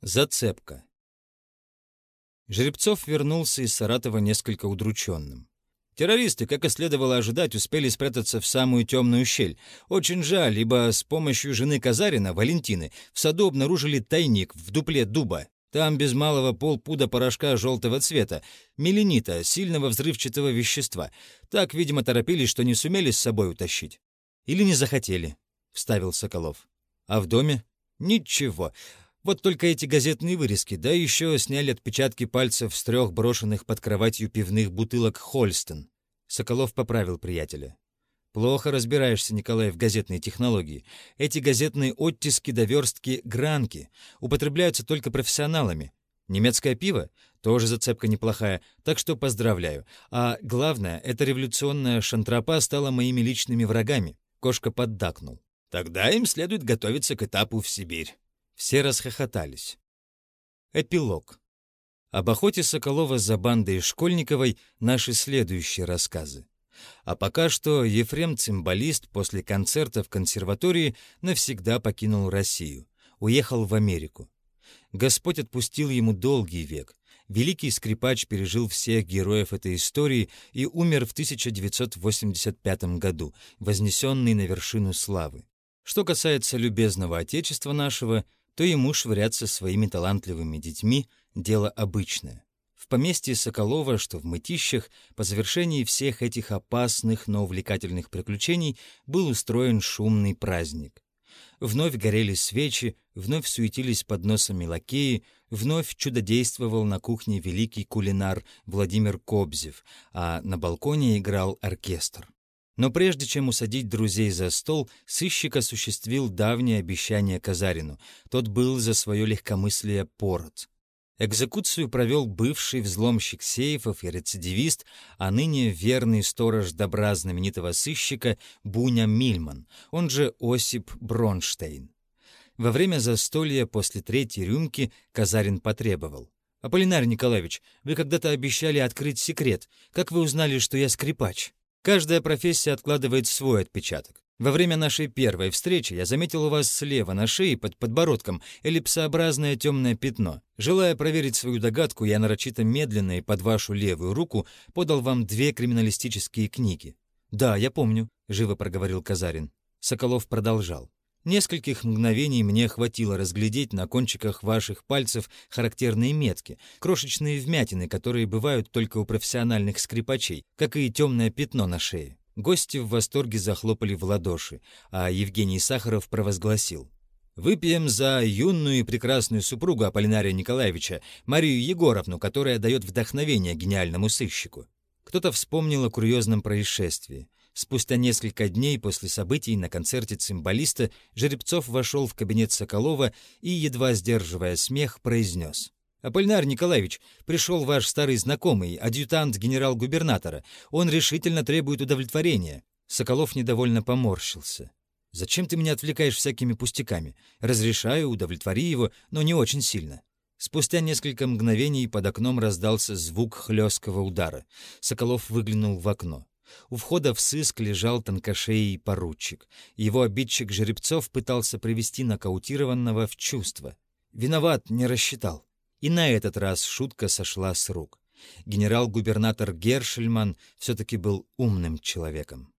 Зацепка. Жеребцов вернулся из Саратова несколько удрученным. Террористы, как и следовало ожидать, успели спрятаться в самую темную щель. Очень жаль, ибо с помощью жены Казарина, Валентины, в саду обнаружили тайник в дупле дуба. Там без малого полпуда порошка желтого цвета, меленита, сильного взрывчатого вещества. Так, видимо, торопились, что не сумели с собой утащить. Или не захотели, — вставил Соколов. А в доме? Ничего. Вот только эти газетные вырезки, да еще сняли отпечатки пальцев с трех брошенных под кроватью пивных бутылок «Хольстон». Соколов поправил приятеля. «Плохо разбираешься, Николай, в газетной технологии. Эти газетные оттиски до верстки гранки употребляются только профессионалами. Немецкое пиво — тоже зацепка неплохая, так что поздравляю. А главное, эта революционная шантропа стала моими личными врагами». Кошка поддакнул. «Тогда им следует готовиться к этапу в Сибирь». Все расхохотались. Эпилог. Об охоте Соколова за бандой Школьниковой наши следующие рассказы. А пока что Ефрем Цимбалист после концерта в консерватории навсегда покинул Россию, уехал в Америку. Господь отпустил ему долгий век. Великий скрипач пережил всех героев этой истории и умер в 1985 году, вознесенный на вершину славы. Что касается любезного Отечества нашего — то ему швыряться своими талантливыми детьми — дело обычное. В поместье Соколова, что в Мытищах, по завершении всех этих опасных, но увлекательных приключений был устроен шумный праздник. Вновь горели свечи, вновь суетились под носами лакеи, вновь чудодействовал на кухне великий кулинар Владимир Кобзев, а на балконе играл оркестр. Но прежде чем усадить друзей за стол, сыщик осуществил давнее обещание Казарину. Тот был за свое легкомыслие порот. Экзекуцию провел бывший взломщик сейфов и рецидивист, а ныне верный сторож добра знаменитого сыщика Буня Мильман, он же Осип Бронштейн. Во время застолья после третьей рюмки Казарин потребовал. «Аполлинар Николаевич, вы когда-то обещали открыть секрет. Как вы узнали, что я скрипач?» Каждая профессия откладывает свой отпечаток. Во время нашей первой встречи я заметил у вас слева на шее под подбородком эллипсообразное темное пятно. Желая проверить свою догадку, я нарочито медленно и под вашу левую руку подал вам две криминалистические книги. «Да, я помню», — живо проговорил Казарин. Соколов продолжал. Нескольких мгновений мне хватило разглядеть на кончиках ваших пальцев характерные метки, крошечные вмятины, которые бывают только у профессиональных скрипачей, как и темное пятно на шее. Гости в восторге захлопали в ладоши, а Евгений Сахаров провозгласил. «Выпьем за юную и прекрасную супругу Аполлинария Николаевича, Марию Егоровну, которая дает вдохновение гениальному сыщику». Кто-то вспомнил о курьезном происшествии. Спустя несколько дней после событий на концерте цимбалиста Жеребцов вошел в кабинет Соколова и, едва сдерживая смех, произнес. «Аполлинар Николаевич, пришел ваш старый знакомый, адъютант генерал-губернатора. Он решительно требует удовлетворения». Соколов недовольно поморщился. «Зачем ты меня отвлекаешь всякими пустяками? Разрешаю, удовлетвори его, но не очень сильно». Спустя несколько мгновений под окном раздался звук хлесткого удара. Соколов выглянул в окно. У входа в сыск лежал тонкошеий поручик. Его обидчик Жеребцов пытался привести нокаутированного в чувство. Виноват, не рассчитал. И на этот раз шутка сошла с рук. Генерал-губернатор Гершельман все-таки был умным человеком.